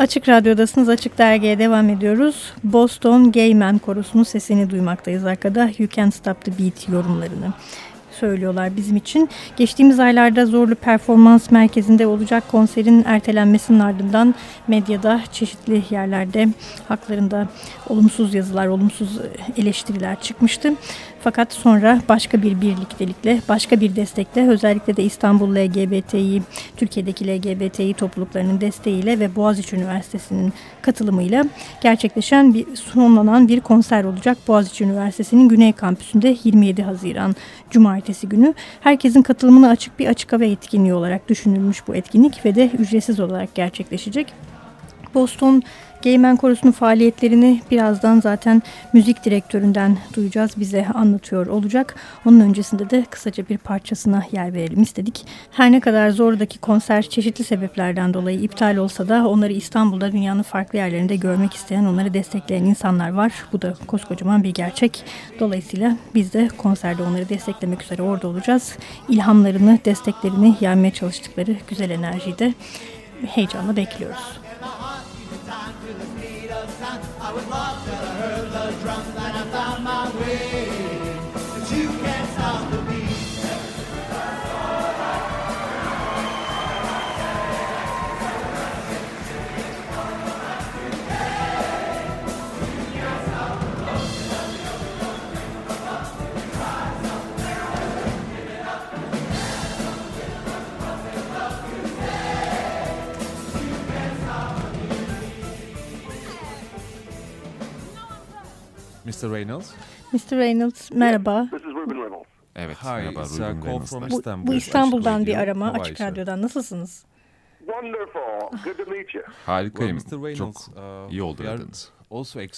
Açık Radyo'dasınız. Açık Dergi'ye devam ediyoruz. Boston Gay Man korusunun sesini duymaktayız arkada. You Can't Stop the Beat yorumlarını söylüyorlar bizim için. Geçtiğimiz aylarda Zorlu Performans Merkezi'nde olacak konserin ertelenmesinin ardından medyada çeşitli yerlerde haklarında olumsuz yazılar, olumsuz eleştiriler çıkmıştı. Fakat sonra başka bir birliktelikle, başka bir destekle özellikle de İstanbul LGBTİ, Türkiye'deki LGBTİ topluluklarının desteğiyle ve Boğaziçi Üniversitesi'nin katılımıyla gerçekleşen bir sonlanan bir konser olacak. Boğaziçi Üniversitesi'nin Güney Kampüsü'nde 27 Haziran Cumartesi günü. Herkesin katılımına açık bir açık hava etkinliği olarak düşünülmüş bu etkinlik ve de ücretsiz olarak gerçekleşecek. Boston Gaymen Korosu'nun faaliyetlerini birazdan zaten müzik direktöründen duyacağız. Bize anlatıyor olacak. Onun öncesinde de kısaca bir parçasına yer verelim istedik. Her ne kadar Zor'daki konser çeşitli sebeplerden dolayı iptal olsa da onları İstanbul'da dünyanın farklı yerlerinde görmek isteyen, onları destekleyen insanlar var. Bu da koskocaman bir gerçek. Dolayısıyla biz de konserde onları desteklemek üzere orada olacağız. İlhamlarını, desteklerini yaymaya çalıştıkları güzel enerjiyi de heyecanla bekliyoruz. Mr. Reynolds. Mr. Reynolds merhaba. This is Ruben Reynolds. Evet Hi, merhaba Ruben Reynolds. Bu, bu İstanbul'dan bir arama Açık Radyo'dan. Nasılsınız? Wonderful. Good to meet you. Harikayım. Çok uh, iyi oldu aradınız.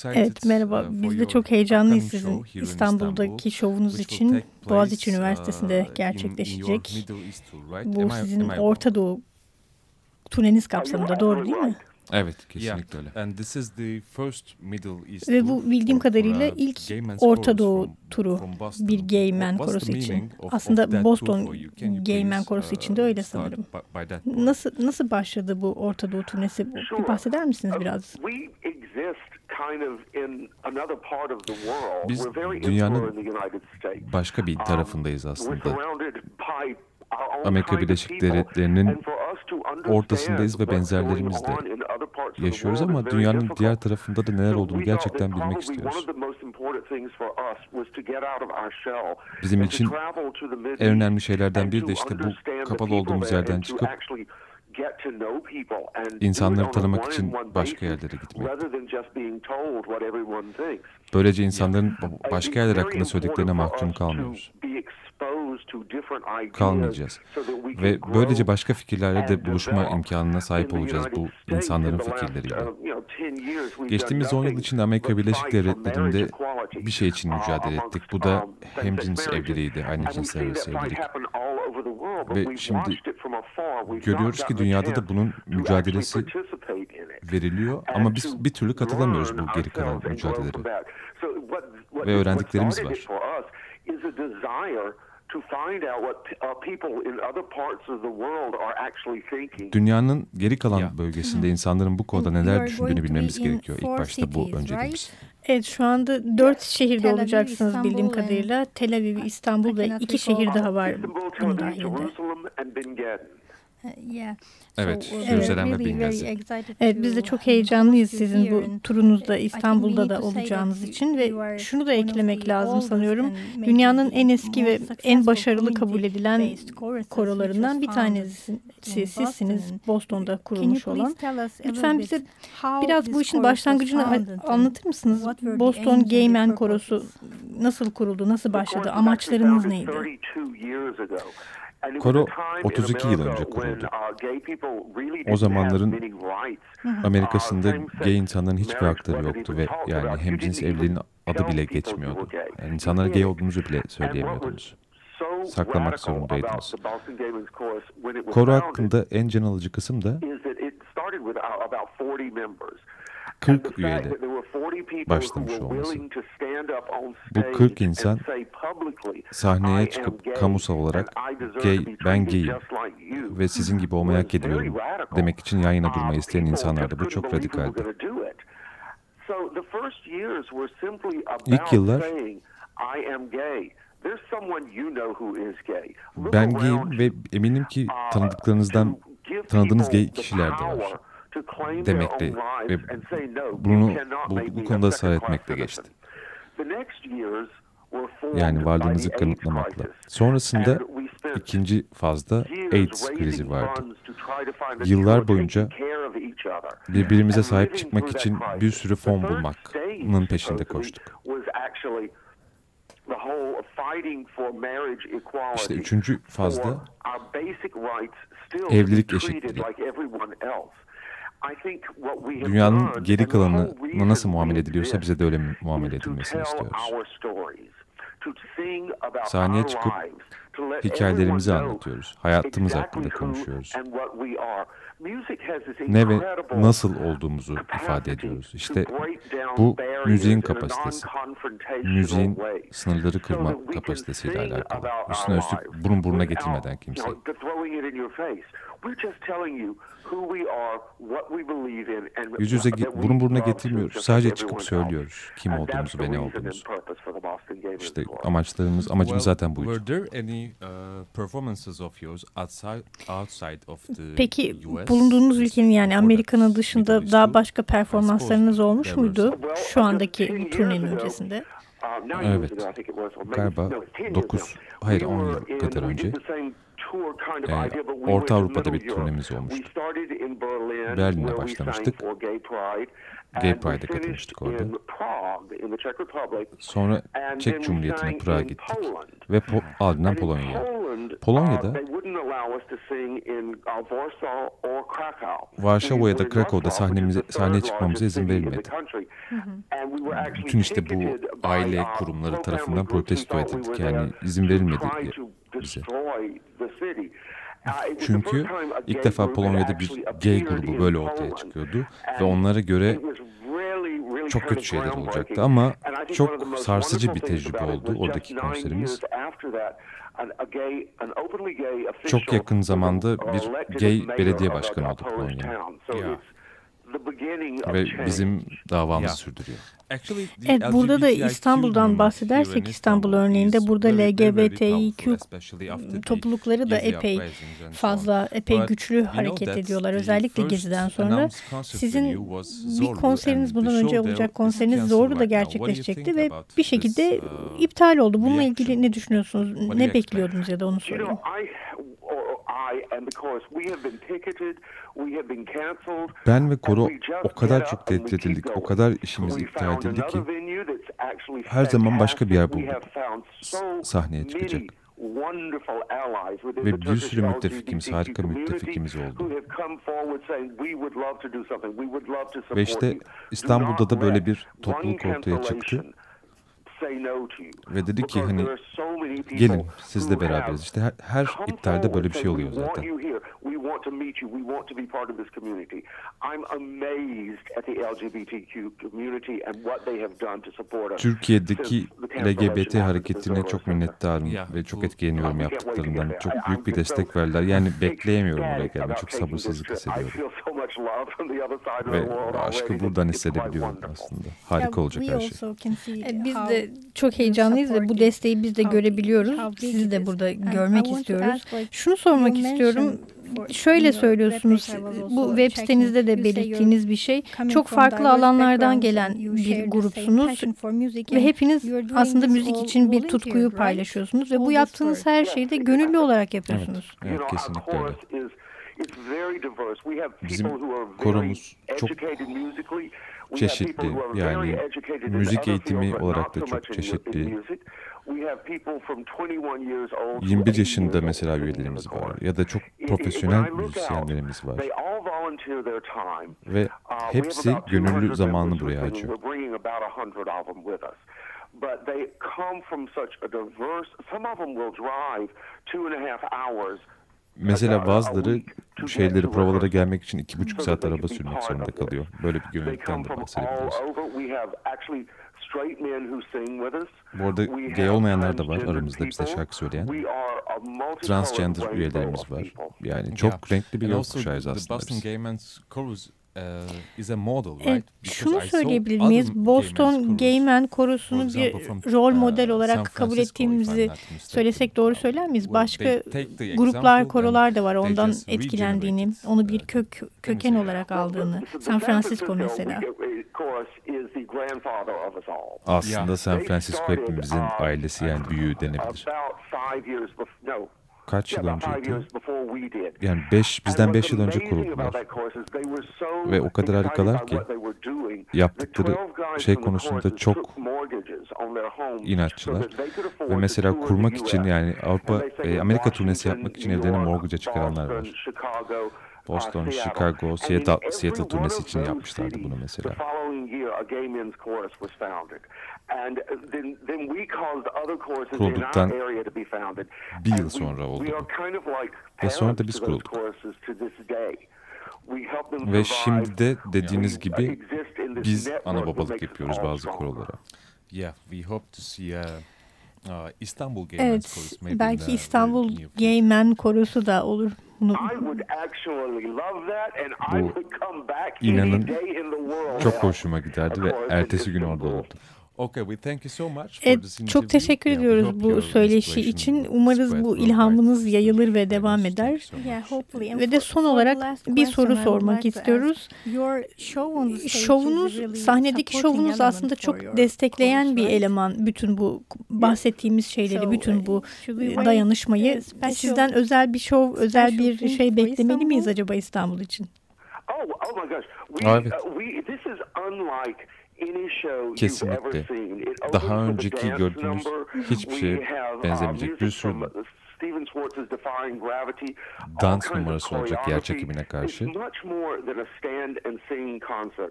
Evet merhaba uh, biz de çok heyecanlıyız sizin İstanbul'daki şovunuz için Boğaziçi uh, Üniversitesi'nde gerçekleşecek. Bu sizin Orta Doğu turneniz kapsamında doğru değil mi? Evet kesinlikle öyle. And this is the first Middle East Ve bu bildiğim kadarıyla ilk Orta Doğu turu bir gay man korosu için. Aslında Boston gay man korosu için de öyle uh, sanırım. Nasıl nasıl başladı bu Orta Doğu turnesi? Bir bahseder misiniz biraz? Biz dünyanın başka bir tarafındayız aslında. Amerika Birleşik Devletleri'nin ortasındayız ve benzerlerimiz de yaşıyoruz ama dünyanın diğer tarafında da neler olduğunu gerçekten bilmek istiyoruz. Bizim için en önemli şeylerden biri de işte bu kapalı olduğumuz yerden çıkıp insanları tanımak için başka yerlere gitmek. Böylece insanların başka yerler hakkında söylediklerine mahkum kalmıyoruz kalmayacağız. Ve böylece başka fikirlerle de buluşma imkanına sahip olacağız bu insanların fikirleriyle. Geçtiğimiz 10 yıl içinde Amerika Birleşik Devletleri'nde bir şey için mücadele ettik. Bu da hem cins evliliğiydi, aynı arası evlilik. Ve şimdi görüyoruz ki dünyada da bunun mücadelesi veriliyor ama biz bir türlü katılamıyoruz bu geri kalan mücadelelere. Ve öğrendiklerimiz var to find out what people in other parts of the world are actually thinking. Dünyanın geri kalan bölgesinde insanların bu konuda neler düşündüğünü bilmemiz gerekiyor. İlk başta bu önceliğimiz. Evet şu anda dört şehirde olacaksınız bildiğim kadarıyla. Tel Aviv, İstanbul ve iki şehir daha var bunun dahilinde. Evet, Jerusalem ve Benghazi. Evet, biz de çok heyecanlıyız sizin bu turunuzda İstanbul'da da olacağınız için ve şunu da eklemek lazım sanıyorum. Dünyanın en eski ve en başarılı kabul edilen korolarından bir tanesi sizsiniz Boston'da kurulmuş olan. Lütfen bize biraz bu işin başlangıcını anlatır mısınız? Boston Gay Man Korosu nasıl kuruldu, nasıl başladı, amaçlarınız neydi? Koro 32 yıl önce kuruldu. O zamanların Amerika'sında gay insanların hiçbir hakları yoktu ve yani hem cins evliliğin adı bile geçmiyordu. Yani insanlara gay olduğunuzu bile söyleyemiyordunuz. Saklamak zorundaydınız. Koro hakkında en can alıcı kısım da 40 üyeyle başlamış olması. Bu 40 insan sahneye çıkıp kamusal olarak gay, ben gayim ve sizin gibi olmayı hak ediyorum demek için yan yana durmayı isteyen insanlardı. Bu çok radikaldi. İlk yıllar ben gayim ve eminim ki tanıdıklarınızdan tanıdığınız gay kişiler de var demekle ve bunu bu, bu konuda ısrar etmekle geçti. Yani varlığınızı kanıtlamakla. Sonrasında ikinci fazda AIDS krizi vardı. Yıllar boyunca birbirimize sahip çıkmak için bir sürü fon bulmanın peşinde koştuk. İşte üçüncü fazda evlilik eşitliği. Dünyanın geri kalanına nasıl muamele ediliyorsa bize de öyle muamele edilmesini istiyoruz. Sahneye çıkıp hikayelerimizi anlatıyoruz. Hayatımız hakkında konuşuyoruz. Ne ve nasıl olduğumuzu ifade ediyoruz. İşte bu müziğin kapasitesi. Müziğin sınırları kırma kapasitesiyle alakalı. Üstüne üstlük burun buruna getirmeden kimseyi. Yüz yüze burun buruna getirmiyoruz. Sadece çıkıp söylüyoruz kim olduğumuzu ve ne olduğumuzu. İşte amaçlarımız, amacımız zaten buydu. Uh, Peki bulunduğunuz ülkenin yani Amerika'nın dışında daha başka performanslarınız olmuş muydu şu andaki turnenin öncesinde? Evet. Galiba 9, hayır 10 yıl kadar önce e, Orta Avrupa'da bir turnemiz olmuştu. Berlin'de başlamıştık. Gay Pride'e katılmıştık orada. Sonra Çek Cumhuriyeti'ne Prag'a gittik ve po ardından Polonya'ya. Polonya'da Varşova ya da Krakow'da sahnemize, sahneye çıkmamıza izin verilmedi. Bütün işte bu aile kurumları tarafından protesto edildik. Yani izin verilmedi bize. Çünkü ilk defa Polonya'da bir gay grubu böyle ortaya çıkıyordu ve onlara göre çok kötü şeyler olacaktı ama çok sarsıcı bir tecrübe oldu oradaki konserimiz. Çok yakın zamanda bir gay belediye başkanı oldu Polonya'nın ve bizim davamızı sürdürüyor. Evet burada da İstanbul'dan bahsedersek İstanbul örneğinde burada LGBTİQ toplulukları da epey fazla, epey güçlü hareket ediyorlar. Özellikle Gezi'den sonra. Sizin bir konseriniz bundan önce olacak konseriniz zorlu da gerçekleşecekti ve bir şekilde uh, iptal oldu. Bununla ilgili ne düşünüyorsunuz? Ne bekliyordunuz ya da onu sorayım. Ben ve koro o kadar çok tehdit edildik, o kadar işimiz iptal edildi ki her zaman başka bir yer bulduk sahneye çıkacak. Ve bir sürü müttefikimiz, harika müttefikimiz oldu. Ve işte İstanbul'da da böyle bir topluluk ortaya çıktı. Ve dedi ki hani gelin siz de beraberiz. İşte her, her iptalde böyle bir şey oluyor zaten. Türkiye'deki LGBT hareketine çok minnettarım ve çok etkileniyorum yaptıklarından. Çok büyük bir destek verdiler. Yani bekleyemiyorum oraya gelmeyi. Çok sabırsızlık hissediyorum. Ve aşkı buradan hissedebiliyorum aslında. Harika olacak her şey. E, biz de çok heyecanlıyız ve bu desteği biz de görebiliyoruz. Sizi de burada görmek istiyoruz. Şunu sormak istiyorum. Şöyle söylüyorsunuz, bu web sitenizde de belirttiğiniz bir şey. Çok farklı alanlardan gelen bir grupsunuz ve hepiniz aslında müzik için bir tutkuyu paylaşıyorsunuz ve bu yaptığınız her şeyi de gönüllü olarak yapıyorsunuz. Evet, evet kesinlikle öyle. Bizim koromuz çok çeşitli. Yani müzik eğitimi olarak da çok çeşitli. 21 yaşında mesela üyelerimiz var ya da çok profesyonel müzisyenlerimiz var. Ve uh, hepsi gönüllü zamanını buraya harcıyor. But they come from such a diverse, some of them will drive two and a half hours Mesela bazıları şeyleri provalara gelmek için iki buçuk saat araba sürmek zorunda kalıyor. Böyle bir güvenlikten de bahsedebiliriz. Bu arada gay olmayanlar da var aramızda bize şarkı söyleyen. Transgender üyelerimiz var. Yani çok yeah. renkli bir yol kuşağıyız aslında biz. Uh, is a model, right? Evet, şunu söyleyebilir miyiz? Boston Gay Men korosunu bir rol uh, model olarak kabul ettiğimizi söylesek doğru söyler miyiz? Başka gruplar, korolar da var ondan etkilendiğini, onu bir kök köken olarak aldığını. San Francisco mesela. Aslında San Francisco hepimizin ailesi yani büyüğü denebilir kaç yıl önceydi? Yani beş, bizden beş yıl önce kuruldular. Ve o kadar harikalar ki yaptıkları şey konusunda çok inatçılar. Ve mesela kurmak için yani Avrupa, e, Amerika turnesi yapmak için evlerini morguca çıkaranlar var. Boston, Chicago, Seattle, Seattle turnesi için yapmışlardı bunu mesela. Kurulduktan bir yıl sonra oldu Ve sonra da biz kurulduk. Ve şimdi de dediğiniz gibi biz ana babalık yapıyoruz bazı korolara. Yeah, we hope to see a uh, İstanbul Gay evet, belki İstanbul Gay Men korusu da olur. Bunu, bu inanın çok hoşuma giderdi ve ertesi gün orada olurdu. Okay, we thank you so much for this interview. Çok teşekkür ediyoruz bu söyleşi için. Umarız bu ilhamınız yayılır ve devam eder. Ve de son olarak bir soru sormak istiyoruz. Şovunuz, sahnedeki şovunuz aslında çok destekleyen bir eleman. Bütün bu bahsettiğimiz şeyleri, bütün bu dayanışmayı. Sizden özel bir şov, özel bir şey beklemeli miyiz acaba İstanbul için? Oh, oh my gosh. We, evet. uh, we, this is unlike Kesinlikle. Daha önceki gördüğünüz hiçbir şeye benzemeyecek. Bir sürü dans numarası olacak yer çekimine karşı.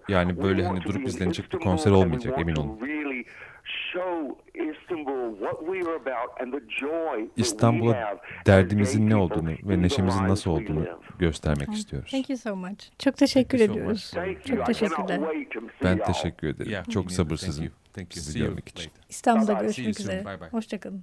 Yani böyle hani durup izlenecek bir konser olmayacak emin olun. İstanbul'a derdimizin ne olduğunu ve neşemizin nasıl olduğunu göstermek istiyoruz. Thank you so much. Çok teşekkür ediyoruz. Çok teşekkürler. Ben teşekkür ederim. Çok sabırsızım sizi görmek için. İstanbul'da görüşmek üzere. Hoşçakalın.